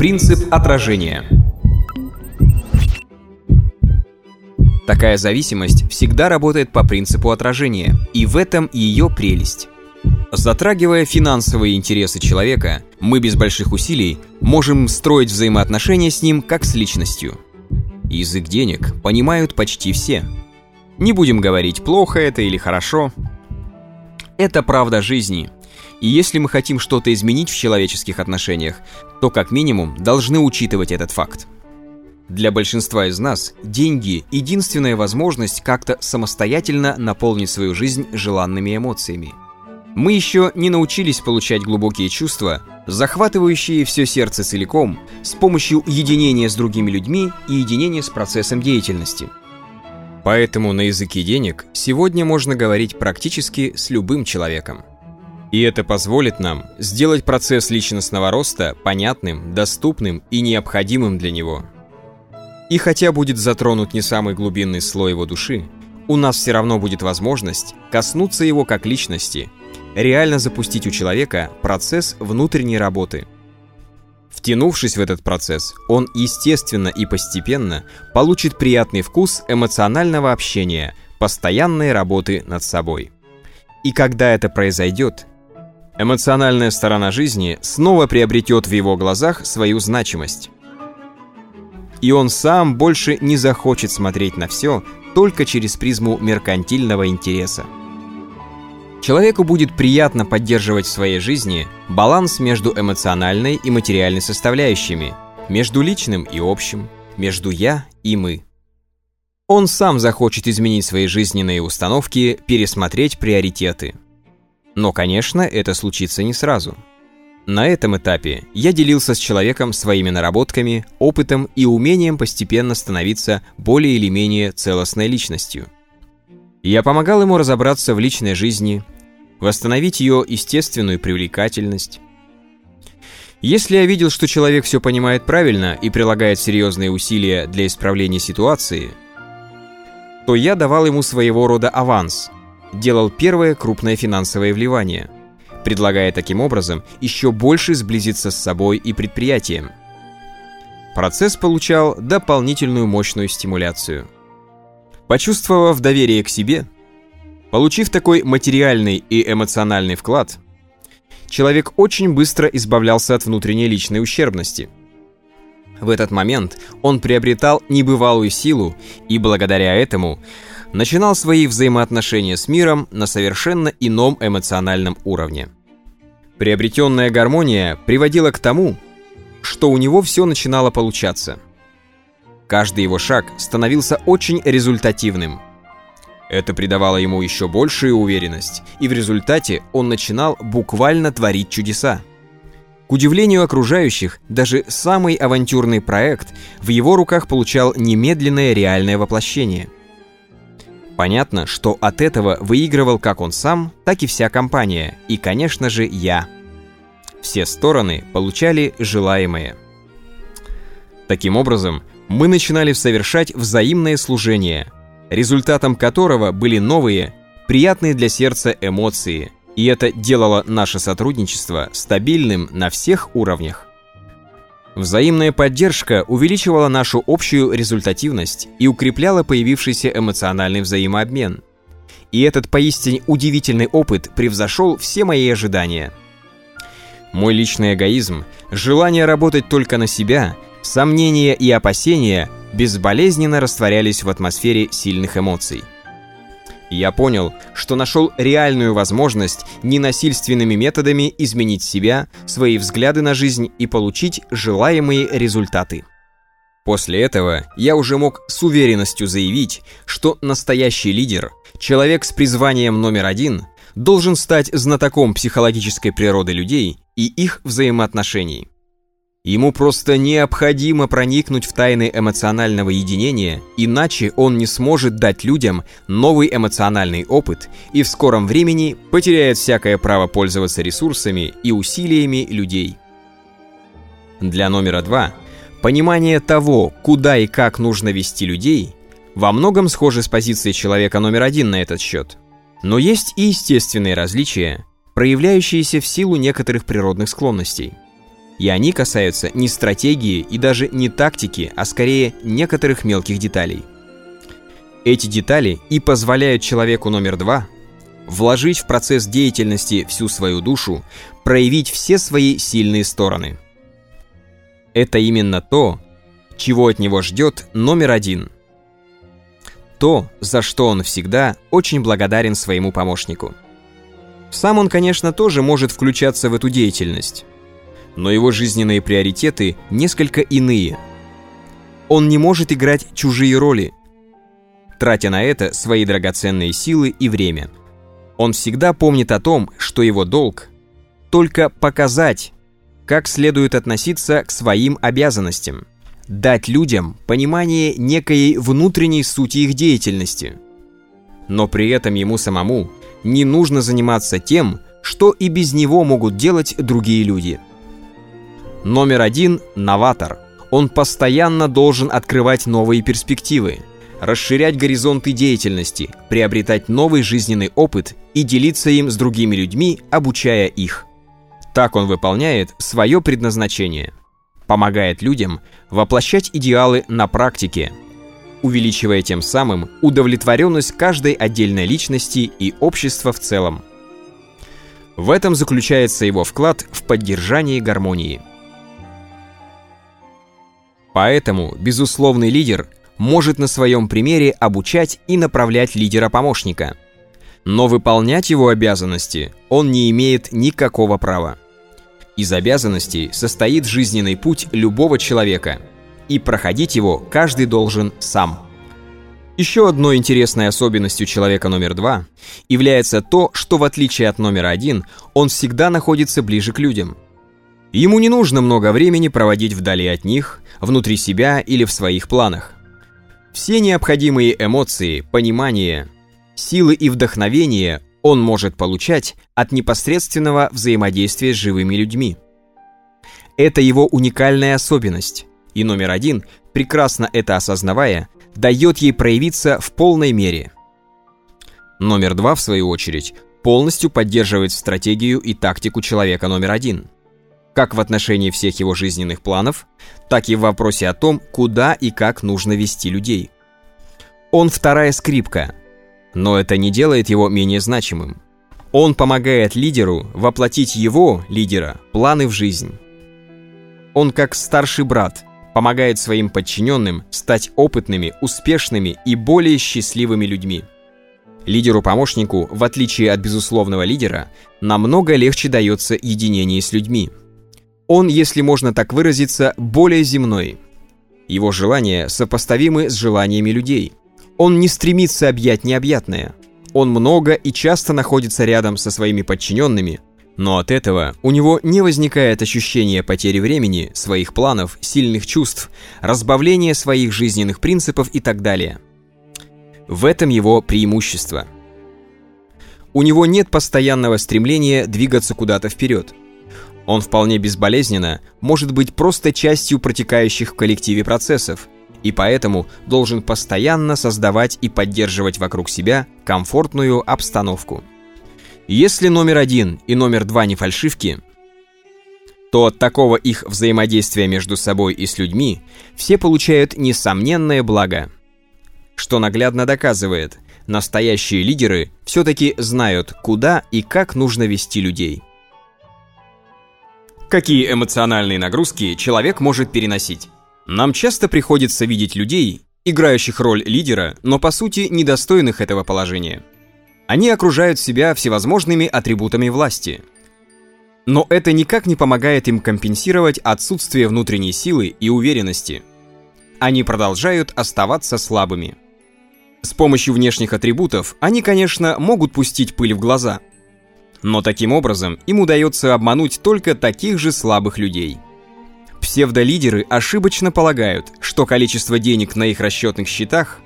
Принцип отражения. Такая зависимость всегда работает по принципу отражения, и в этом ее прелесть. Затрагивая финансовые интересы человека, мы без больших усилий можем строить взаимоотношения с ним как с личностью. Язык денег понимают почти все. Не будем говорить, плохо это или хорошо. Это правда жизни. И если мы хотим что-то изменить в человеческих отношениях, то как минимум должны учитывать этот факт. Для большинства из нас деньги – единственная возможность как-то самостоятельно наполнить свою жизнь желанными эмоциями. Мы еще не научились получать глубокие чувства, захватывающие все сердце целиком, с помощью единения с другими людьми и единения с процессом деятельности. Поэтому на языке денег сегодня можно говорить практически с любым человеком. И это позволит нам сделать процесс личностного роста понятным, доступным и необходимым для него – и хотя будет затронут не самый глубинный слой его души, у нас все равно будет возможность коснуться его как личности, реально запустить у человека процесс внутренней работы. Втянувшись в этот процесс, он естественно и постепенно получит приятный вкус эмоционального общения, постоянной работы над собой. И когда это произойдет, эмоциональная сторона жизни снова приобретет в его глазах свою значимость и он сам больше не захочет смотреть на все только через призму меркантильного интереса. Человеку будет приятно поддерживать в своей жизни баланс между эмоциональной и материальной составляющими, между личным и общим, между «я» и «мы». Он сам захочет изменить свои жизненные установки, пересмотреть приоритеты. Но, конечно, это случится не сразу – на этом этапе я делился с человеком своими наработками, опытом и умением постепенно становиться более или менее целостной личностью. Я помогал ему разобраться в личной жизни, восстановить ее естественную привлекательность. Если я видел, что человек все понимает правильно и прилагает серьезные усилия для исправления ситуации, то я давал ему своего рода аванс, делал первое крупное финансовое вливание – предлагая таким образом еще больше сблизиться с собой и предприятием. Процесс получал дополнительную мощную стимуляцию. Почувствовав доверие к себе, получив такой материальный и эмоциональный вклад, человек очень быстро избавлялся от внутренней личной ущербности. В этот момент он приобретал небывалую силу и благодаря этому начинал свои взаимоотношения с миром на совершенно ином эмоциональном уровне. Приобретенная гармония приводила к тому, что у него все начинало получаться. Каждый его шаг становился очень результативным. Это придавало ему еще большую уверенность, и в результате он начинал буквально творить чудеса. К удивлению окружающих, даже самый авантюрный проект в его руках получал немедленное реальное воплощение – Понятно, что от этого выигрывал как он сам, так и вся компания, и, конечно же, я. Все стороны получали желаемое. Таким образом, мы начинали совершать взаимное служение, результатом которого были новые, приятные для сердца эмоции, и это делало наше сотрудничество стабильным на всех уровнях. Взаимная поддержка увеличивала нашу общую результативность и укрепляла появившийся эмоциональный взаимообмен. И этот поистине удивительный опыт превзошел все мои ожидания. Мой личный эгоизм, желание работать только на себя, сомнения и опасения безболезненно растворялись в атмосфере сильных эмоций. Я понял, что нашел реальную возможность ненасильственными методами изменить себя, свои взгляды на жизнь и получить желаемые результаты. После этого я уже мог с уверенностью заявить, что настоящий лидер, человек с призванием номер один, должен стать знатоком психологической природы людей и их взаимоотношений. Ему просто необходимо проникнуть в тайны эмоционального единения, иначе он не сможет дать людям новый эмоциональный опыт и в скором времени потеряет всякое право пользоваться ресурсами и усилиями людей. Для номера два понимание того, куда и как нужно вести людей, во многом схоже с позицией человека номер один на этот счет. Но есть и естественные различия, проявляющиеся в силу некоторых природных склонностей – и они касаются не стратегии и даже не тактики, а скорее некоторых мелких деталей. Эти детали и позволяют человеку номер два вложить в процесс деятельности всю свою душу, проявить все свои сильные стороны. Это именно то, чего от него ждет номер один. То, за что он всегда очень благодарен своему помощнику. Сам он, конечно, тоже может включаться в эту деятельность, но его жизненные приоритеты несколько иные. Он не может играть чужие роли, тратя на это свои драгоценные силы и время. Он всегда помнит о том, что его долг – только показать, как следует относиться к своим обязанностям, дать людям понимание некой внутренней сути их деятельности. Но при этом ему самому не нужно заниматься тем, что и без него могут делать другие люди. Номер один – новатор. Он постоянно должен открывать новые перспективы – расширять горизонты деятельности, приобретать новый жизненный опыт и делиться им с другими людьми, обучая их. Так он выполняет свое предназначение. Помогает людям воплощать идеалы на практике, увеличивая тем самым удовлетворенность каждой отдельной личности и общества в целом. В этом заключается его вклад в поддержание гармонии. Поэтому безусловный лидер – может на своем примере обучать и направлять лидера-помощника. Но выполнять его обязанности он не имеет никакого права. Из обязанностей состоит жизненный путь любого человека, и проходить его каждый должен сам. Еще одной интересной особенностью человека номер два является то, что в отличие от номера один, он всегда находится ближе к людям. Ему не нужно много времени проводить вдали от них, внутри себя или в своих планах. Все необходимые эмоции, понимание, силы и вдохновение он может получать от непосредственного взаимодействия с живыми людьми. Это его уникальная особенность, и номер один, прекрасно это осознавая, дает ей проявиться в полной мере. Номер два, в свою очередь, полностью поддерживает стратегию и тактику человека номер один – как в отношении всех его жизненных планов, так и в вопросе о том, куда и как нужно вести людей. Он вторая скрипка, но это не делает его менее значимым. Он помогает лидеру воплотить его, лидера, планы в жизнь. Он как старший брат помогает своим подчиненным стать опытными, успешными и более счастливыми людьми. Лидеру-помощнику, в отличие от безусловного лидера, намного легче дается единение с людьми – он, если можно так выразиться, более земной. Его желания сопоставимы с желаниями людей. Он не стремится объять необъятное. Он много и часто находится рядом со своими подчиненными, но от этого у него не возникает ощущения потери времени, своих планов, сильных чувств, разбавления своих жизненных принципов и так далее. В этом его преимущество. У него нет постоянного стремления двигаться куда-то вперед – он вполне безболезненно может быть просто частью протекающих в коллективе процессов, и поэтому должен постоянно создавать и поддерживать вокруг себя комфортную обстановку. Если номер один и номер два не фальшивки, то от такого их взаимодействия между собой и с людьми все получают несомненное благо. Что наглядно доказывает, настоящие лидеры все-таки знают, куда и как нужно вести людей. Какие эмоциональные нагрузки человек может переносить? Нам часто приходится видеть людей, играющих роль лидера, но по сути недостойных этого положения. Они окружают себя всевозможными атрибутами власти. Но это никак не помогает им компенсировать отсутствие внутренней силы и уверенности. Они продолжают оставаться слабыми. С помощью внешних атрибутов они, конечно, могут пустить пыль в глаза – но таким образом им удается обмануть только таких же слабых людей. Псевдолидеры ошибочно полагают, что количество денег на их расчетных счетах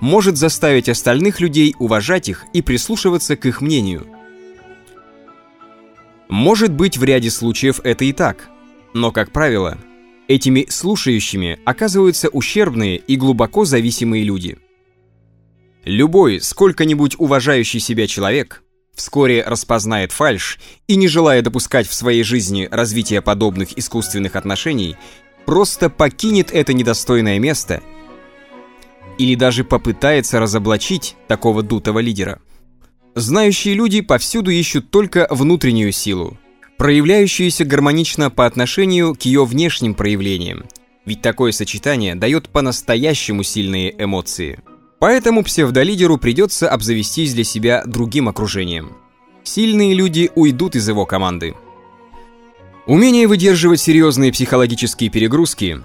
может заставить остальных людей уважать их и прислушиваться к их мнению. Может быть, в ряде случаев это и так, но, как правило, этими слушающими оказываются ущербные и глубоко зависимые люди. Любой, сколько-нибудь уважающий себя человек – вскоре распознает фальшь и, не желая допускать в своей жизни развития подобных искусственных отношений, просто покинет это недостойное место или даже попытается разоблачить такого дутого лидера. Знающие люди повсюду ищут только внутреннюю силу, проявляющуюся гармонично по отношению к ее внешним проявлениям, ведь такое сочетание дает по-настоящему сильные эмоции. Поэтому псевдолидеру придется обзавестись для себя другим окружением. Сильные люди уйдут из его команды. Умение выдерживать серьезные психологические перегрузки,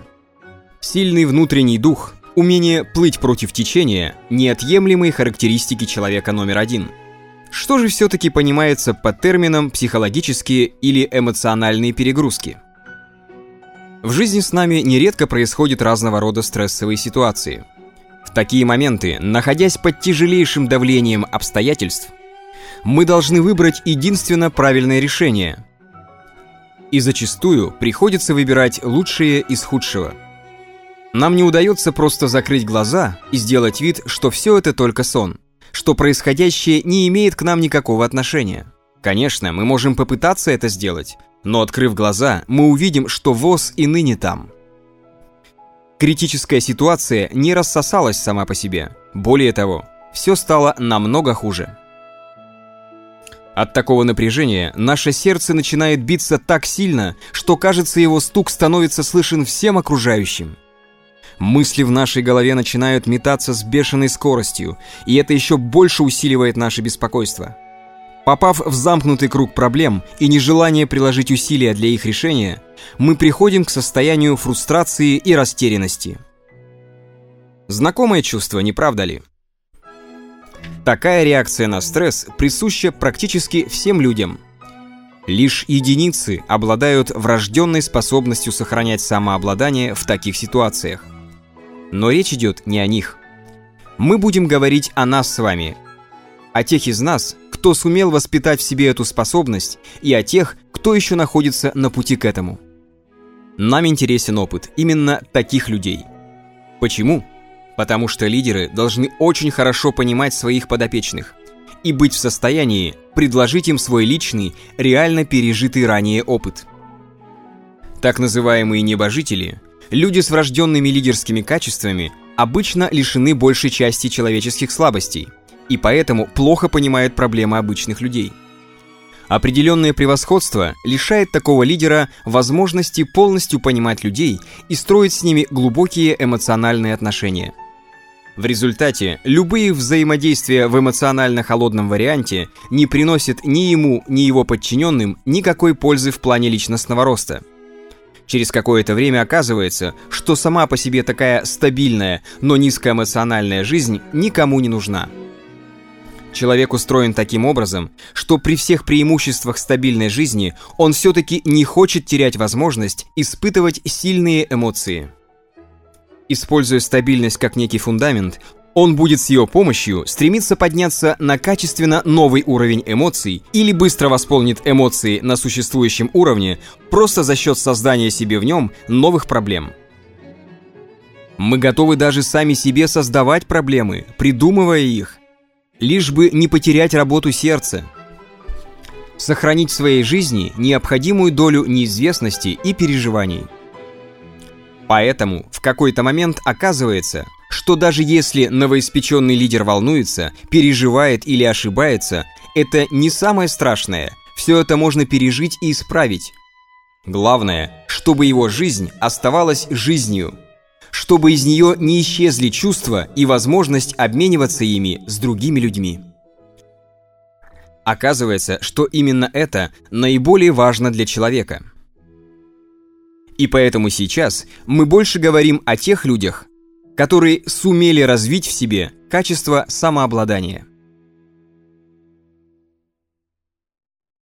сильный внутренний дух, умение плыть против течения – неотъемлемые характеристики человека номер один. Что же все-таки понимается под термином психологические или эмоциональные перегрузки? В жизни с нами нередко происходят разного рода стрессовые ситуации – такие моменты, находясь под тяжелейшим давлением обстоятельств, мы должны выбрать единственно правильное решение. И зачастую приходится выбирать лучшее из худшего. Нам не удается просто закрыть глаза и сделать вид, что все это только сон, что происходящее не имеет к нам никакого отношения. Конечно, мы можем попытаться это сделать, но открыв глаза, мы увидим, что ВОЗ и ныне там – Критическая ситуация не рассосалась сама по себе. Более того, все стало намного хуже. От такого напряжения наше сердце начинает биться так сильно, что кажется его стук становится слышен всем окружающим. Мысли в нашей голове начинают метаться с бешеной скоростью, и это еще больше усиливает наше беспокойство. Попав в замкнутый круг проблем и нежелание приложить усилия для их решения, мы приходим к состоянию фрустрации и растерянности. Знакомое чувство, не правда ли? Такая реакция на стресс присуща практически всем людям. Лишь единицы обладают врожденной способностью сохранять самообладание в таких ситуациях. Но речь идет не о них. Мы будем говорить о нас с вами, о тех из нас, кто сумел воспитать в себе эту способность, и о тех, кто еще находится на пути к этому. Нам интересен опыт именно таких людей. Почему? Потому что лидеры должны очень хорошо понимать своих подопечных и быть в состоянии предложить им свой личный, реально пережитый ранее опыт. Так называемые небожители, люди с врожденными лидерскими качествами, обычно лишены большей части человеческих слабостей – и поэтому плохо понимает проблемы обычных людей. Определенное превосходство лишает такого лидера возможности полностью понимать людей и строить с ними глубокие эмоциональные отношения. В результате любые взаимодействия в эмоционально холодном варианте не приносят ни ему, ни его подчиненным никакой пользы в плане личностного роста. Через какое-то время оказывается, что сама по себе такая стабильная, но низкоэмоциональная жизнь никому не нужна. Человек устроен таким образом, что при всех преимуществах стабильной жизни он все-таки не хочет терять возможность испытывать сильные эмоции. Используя стабильность как некий фундамент, он будет с ее помощью стремиться подняться на качественно новый уровень эмоций или быстро восполнит эмоции на существующем уровне просто за счет создания себе в нем новых проблем. Мы готовы даже сами себе создавать проблемы, придумывая их – лишь бы не потерять работу сердца. Сохранить в своей жизни необходимую долю неизвестности и переживаний. Поэтому в какой-то момент оказывается, что даже если новоиспеченный лидер волнуется, переживает или ошибается, это не самое страшное, все это можно пережить и исправить. Главное, чтобы его жизнь оставалась жизнью – чтобы из нее не исчезли чувства и возможность обмениваться ими с другими людьми. Оказывается, что именно это наиболее важно для человека. И поэтому сейчас мы больше говорим о тех людях, которые сумели развить в себе качество самообладания –